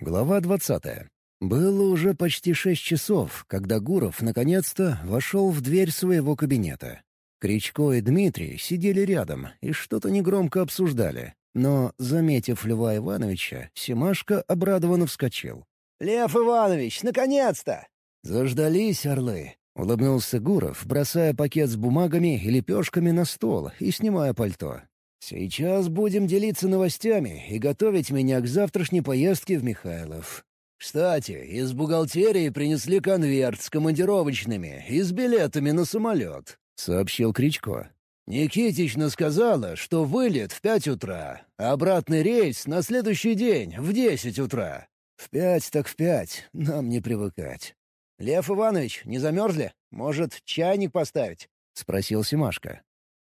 Глава двадцатая. Было уже почти шесть часов, когда Гуров наконец-то вошел в дверь своего кабинета. Кричко и Дмитрий сидели рядом и что-то негромко обсуждали. Но, заметив Льва Ивановича, Семашко обрадованно вскочил. «Лев Иванович, наконец-то!» «Заждались орлы!» — улыбнулся Гуров, бросая пакет с бумагами и лепешками на стол и снимая пальто. «Сейчас будем делиться новостями и готовить меня к завтрашней поездке в Михайлов. Кстати, из бухгалтерии принесли конверт с командировочными и с билетами на самолет», — сообщил Кричко. «Никитична сказала, что вылет в пять утра, а обратный рейс на следующий день в десять утра. В пять так в пять, нам не привыкать». «Лев Иванович, не замерзли? Может, чайник поставить?» — спросил Семашко.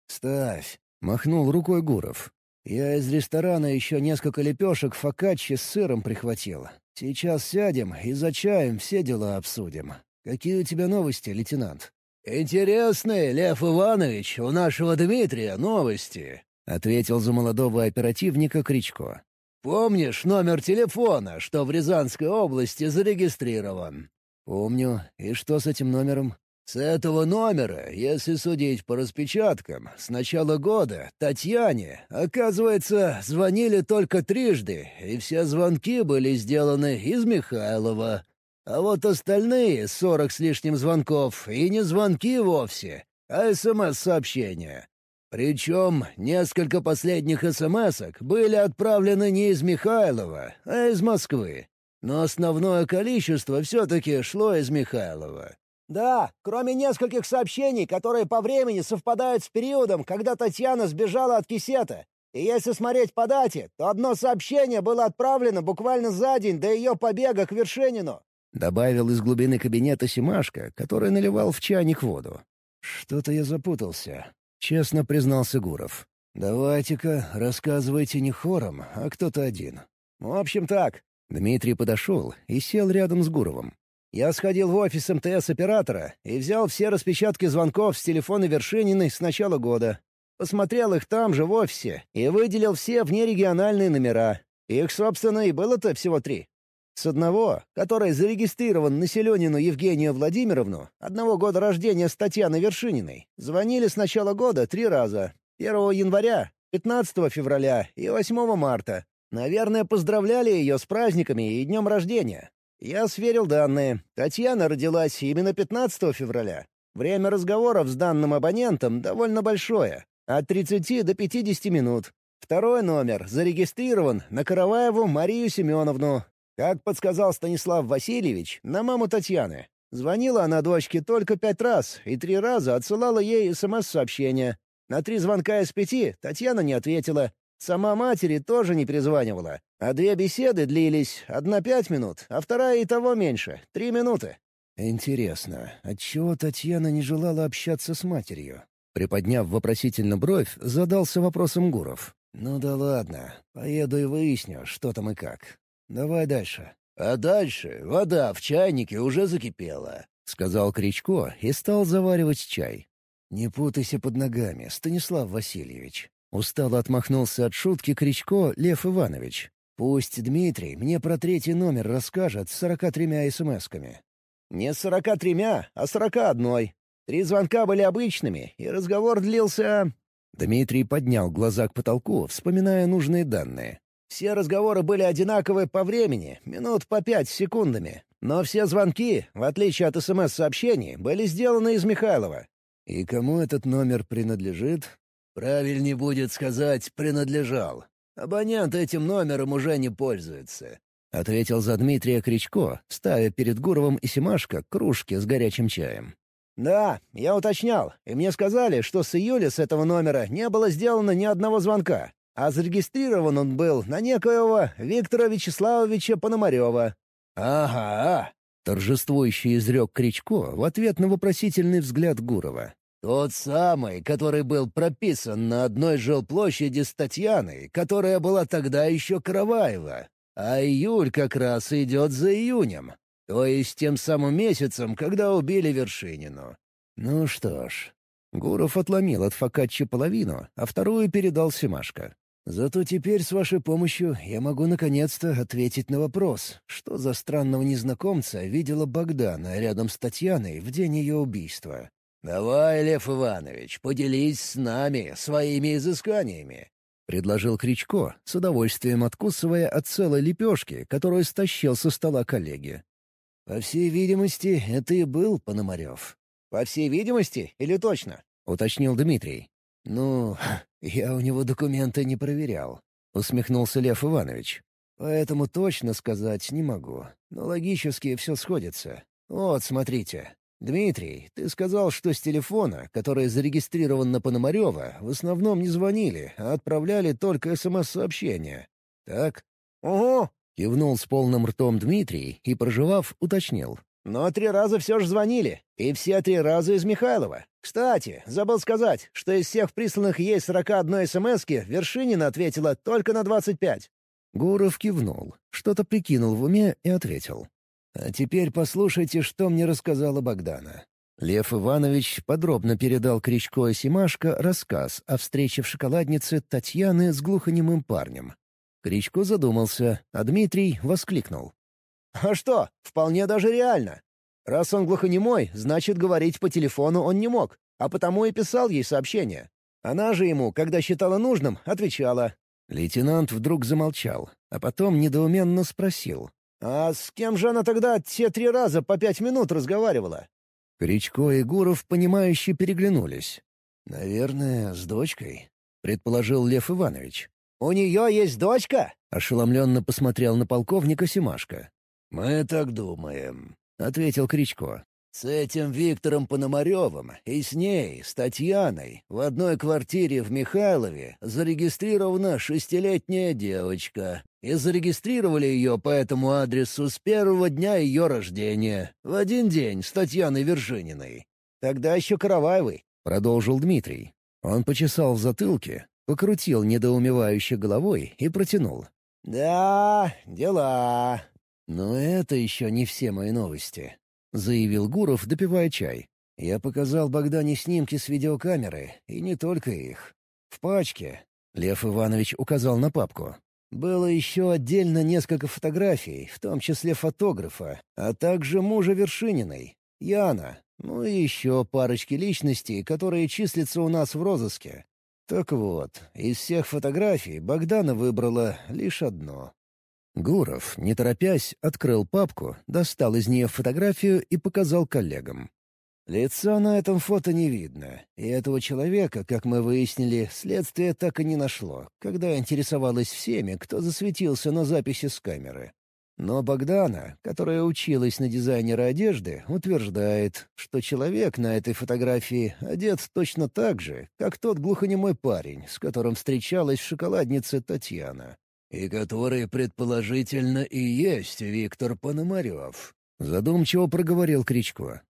«Ставь», — махнул рукой Гуров. «Я из ресторана еще несколько лепешек фокаччи с сыром прихватил. Сейчас сядем и за чаем все дела обсудим. Какие у тебя новости, лейтенант?» «Интересные, Лев Иванович, у нашего Дмитрия новости», — ответил за молодого оперативника Кричко. «Помнишь номер телефона, что в Рязанской области зарегистрирован?» «Помню. И что с этим номером?» С этого номера, если судить по распечаткам, с начала года Татьяне, оказывается, звонили только трижды, и все звонки были сделаны из Михайлова. А вот остальные сорок с лишним звонков и не звонки вовсе, а СМС-сообщения. Причем несколько последних СМСок были отправлены не из Михайлова, а из Москвы. Но основное количество все-таки шло из Михайлова. «Да, кроме нескольких сообщений, которые по времени совпадают с периодом, когда Татьяна сбежала от кисета. И если смотреть по дате, то одно сообщение было отправлено буквально за день до ее побега к Вершинину». Добавил из глубины кабинета Симашка, который наливал в чайник воду. «Что-то я запутался», — честно признался Гуров. «Давайте-ка рассказывайте не хором, а кто-то один». «В общем так». Дмитрий подошел и сел рядом с Гуровым. Я сходил в офис МТС-оператора и взял все распечатки звонков с телефона Вершининой с начала года. Посмотрел их там же, в офисе, и выделил все внерегиональные номера. Их, собственно, и было-то всего три. С одного, который зарегистрирован на Селенину Евгению Владимировну, одного года рождения с Татьяной Вершининой, звонили с начала года три раза. 1 января, 15 февраля и 8 марта. Наверное, поздравляли ее с праздниками и днем рождения. Я сверил данные. Татьяна родилась именно 15 февраля. Время разговоров с данным абонентом довольно большое — от 30 до 50 минут. Второй номер зарегистрирован на Караваеву Марию Семеновну. Как подсказал Станислав Васильевич, на маму Татьяны. Звонила она дочке только пять раз и три раза отсылала ей СМС-сообщения. На три звонка из пяти Татьяна не ответила, Сама матери тоже не перезванивала, а две беседы длились, одна пять минут, а вторая и того меньше, три минуты. «Интересно, отчего Татьяна не желала общаться с матерью?» Приподняв вопросительно бровь, задался вопросом Гуров. «Ну да ладно, поеду и выясню, что там и как. Давай дальше». «А дальше вода в чайнике уже закипела», — сказал Кричко и стал заваривать чай. «Не путайся под ногами, Станислав Васильевич. Устало отмахнулся от шутки Кричко Лев Иванович. «Пусть Дмитрий мне про третий номер расскажет с сорока тремя смс-ками». «Не сорока тремя, а сорока одной. Три звонка были обычными, и разговор длился...» Дмитрий поднял глаза к потолку, вспоминая нужные данные. «Все разговоры были одинаковые по времени, минут по пять секундами. Но все звонки, в отличие от СМС-сообщений, были сделаны из Михайлова». «И кому этот номер принадлежит?» Правильнее будет сказать «принадлежал». Абонент этим номером уже не пользуется. — ответил за Дмитрия Кричко, ставя перед Гуровым и Семашко кружки с горячим чаем. «Да, я уточнял, и мне сказали, что с июля с этого номера не было сделано ни одного звонка, а зарегистрирован он был на некоего Виктора Вячеславовича Пономарева». «Ага», — торжествующий изрек Кричко в ответ на вопросительный взгляд Гурова. Тот самый, который был прописан на одной жилплощади с Татьяной, которая была тогда еще Караваева. А июль как раз идет за июнем. То есть тем самым месяцем, когда убили Вершинину. Ну что ж. Гуров отломил от фокаччи половину, а вторую передал Семашко. Зато теперь с вашей помощью я могу наконец-то ответить на вопрос, что за странного незнакомца видела Богдана рядом с Татьяной в день ее убийства. «Давай, Лев Иванович, поделись с нами своими изысканиями», — предложил Кричко, с удовольствием откусывая от целой лепешки, которую стащил со стола коллеги. «По всей видимости, это и был Пономарев». «По всей видимости или точно?» — уточнил Дмитрий. «Ну, я у него документы не проверял», — усмехнулся Лев Иванович. «Поэтому точно сказать не могу, но логически все сходится. Вот, смотрите. Дмитрий, ты сказал, что с телефона, который зарегистрирован на Пономарева, в основном не звонили, а отправляли только СМС-сообщения. Так?» «Угу», — кивнул с полным ртом Дмитрий и, проживав, уточнил. Но три раза все же звонили, и все три раза из Михайлова. Кстати, забыл сказать, что из всех присланных ей 41 СМСки Вершинина ответила только на 25. Гуров кивнул, что-то прикинул в уме и ответил. «А теперь послушайте, что мне рассказала Богдана». Лев Иванович подробно передал Кричко и Симашко рассказ о встрече в шоколаднице Татьяны с глухонемым парнем. Кричко задумался, а Дмитрий воскликнул. А что, вполне даже реально. Раз он глухонемой, значит, говорить по телефону он не мог, а потому и писал ей сообщение. Она же ему, когда считала нужным, отвечала. Лейтенант вдруг замолчал, а потом недоуменно спросил. «А с кем же она тогда те три раза по пять минут разговаривала?» Кричко и Гуров, понимающе переглянулись. «Наверное, с дочкой», — предположил Лев Иванович. «У нее есть дочка?» — ошеломленно посмотрел на полковника Семашко. «Мы так думаем», — ответил Кричко. «С этим Виктором Пономаревым и с ней, с Татьяной, в одной квартире в Михайлове зарегистрирована шестилетняя девочка. И зарегистрировали ее по этому адресу с первого дня ее рождения, в один день с Татьяной Вершининой». «Тогда еще Караваевой», — продолжил Дмитрий. Он почесал в затылке, покрутил недоумевающей головой и протянул. «Да, дела. «Но это еще не все мои новости», — заявил Гуров, допивая чай. «Я показал Богдане снимки с видеокамеры, и не только их. В пачке...» — Лев Иванович указал на папку. «Было еще отдельно несколько фотографий, в том числе фотографа, а также мужа Вершининой, Яна, ну и еще парочки личностей, которые числятся у нас в розыске. Так вот, из всех фотографий Богдана выбрала лишь одно. Гуров, не торопясь, открыл папку, достал из нее фотографию и показал коллегам. Лица на этом фото не видно, и этого человека, как мы выяснили, следствие так и не нашло, когда интересовалось всеми, кто засветился на записи с камеры. Но Богдана, которая училась на дизайнера одежды, утверждает, что человек на этой фотографии одет точно так же, как тот глухонемой парень, с которым встречалась в шоколаднице Татьяна. «И который, предположительно, и есть Виктор Пономарев», — задумчиво проговорил Кричко.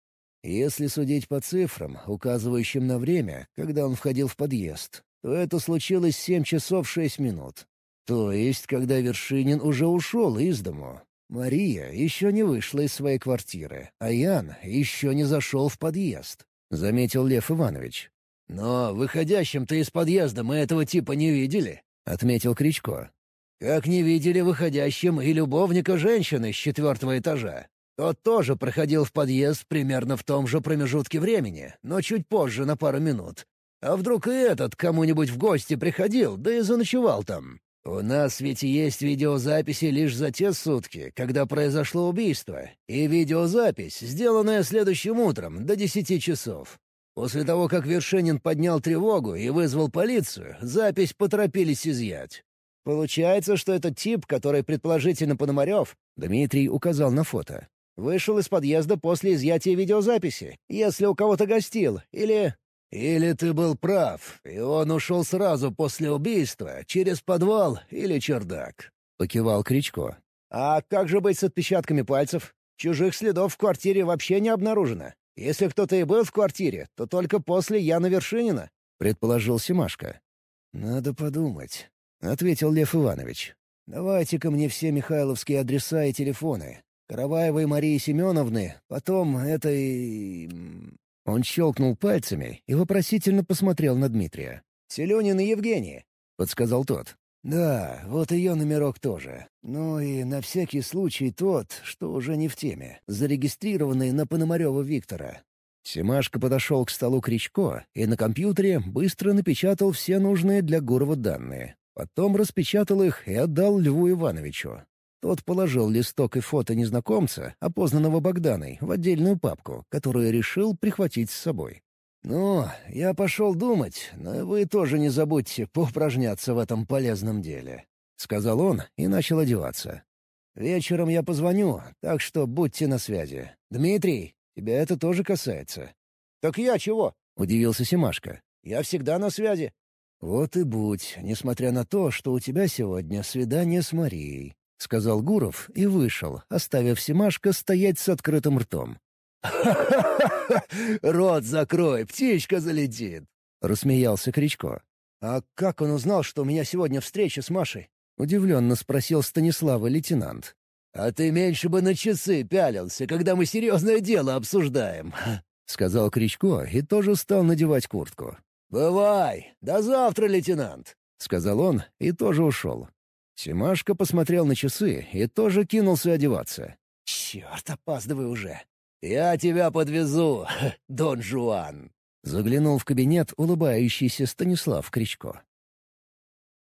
«Если судить по цифрам, указывающим на время, когда он входил в подъезд, то это случилось семь часов шесть минут. То есть, когда Вершинин уже ушел из дому. Мария еще не вышла из своей квартиры, а Ян еще не зашел в подъезд», — заметил Лев Иванович. «Но выходящим-то из подъезда мы этого типа не видели», — отметил Кричко. Как не видели выходящим и любовника женщины с четвертого этажа. Тот тоже проходил в подъезд примерно в том же промежутке времени, но чуть позже на пару минут. А вдруг и этот кому-нибудь в гости приходил, да и заночевал там? У нас ведь есть видеозаписи лишь за те сутки, когда произошло убийство, и видеозапись, сделанная следующим утром, до десяти часов. После того, как Вершинин поднял тревогу и вызвал полицию, запись поторопились изъять. Получается, что этот тип, который предположительно Пономарев, Дмитрий указал на фото, вышел из подъезда после изъятия видеозаписи, если у кого-то гостил, или... Или ты был прав, и он ушел сразу после убийства, через подвал или чердак», — покивал Кричко. «А как же быть с отпечатками пальцев? Чужих следов в квартире вообще не обнаружено. Если кто-то и был в квартире, то только после Яна Вершинина», — предположил Семашко. «Надо подумать. — ответил Лев Иванович. «Давайте-ка мне все михайловские адреса и телефоны. Караваевой Марии Семеновны, потом этой...» Он щелкнул пальцами и вопросительно посмотрел на Дмитрия. «Селюнин и Евгений», — подсказал тот. «Да, вот ее номерок тоже. Ну и на всякий случай тот, что уже не в теме, зарегистрированный на Пономарева Виктора». Семашко подошел к столу Кричко и на компьютере быстро напечатал все нужные для Гурова данные. Потом распечатал их и отдал Льву Ивановичу. Тот положил листок и фото незнакомца, опознанного Богданой, в отдельную папку, которую решил прихватить с собой. «Ну, я пошел думать, но вы тоже не забудьте поупражняться в этом полезном деле», — сказал он и начал одеваться. «Вечером я позвоню, так что будьте на связи. Дмитрий, тебя это тоже касается». «Так я чего?» — удивился Семашко. «Я всегда на связи». «Вот и будь, несмотря на то, что у тебя сегодня свидание с Марией», — сказал Гуров и вышел, оставив Семашко стоять с открытым ртом. Рот закрой, птичка залетит!» — рассмеялся Кричко. «А как он узнал, что у меня сегодня встреча с Машей?» — удивленно спросил Станислава лейтенант. «А ты меньше бы на часы пялился, когда мы серьезное дело обсуждаем», — сказал Кричко и тоже стал надевать куртку. «Бывай! До завтра, лейтенант!» — сказал он и тоже ушел. Семашко посмотрел на часы и тоже кинулся одеваться. «Черт, опаздывай уже!» «Я тебя подвезу, Дон Жуан!» Заглянул в кабинет улыбающийся Станислав Кричко.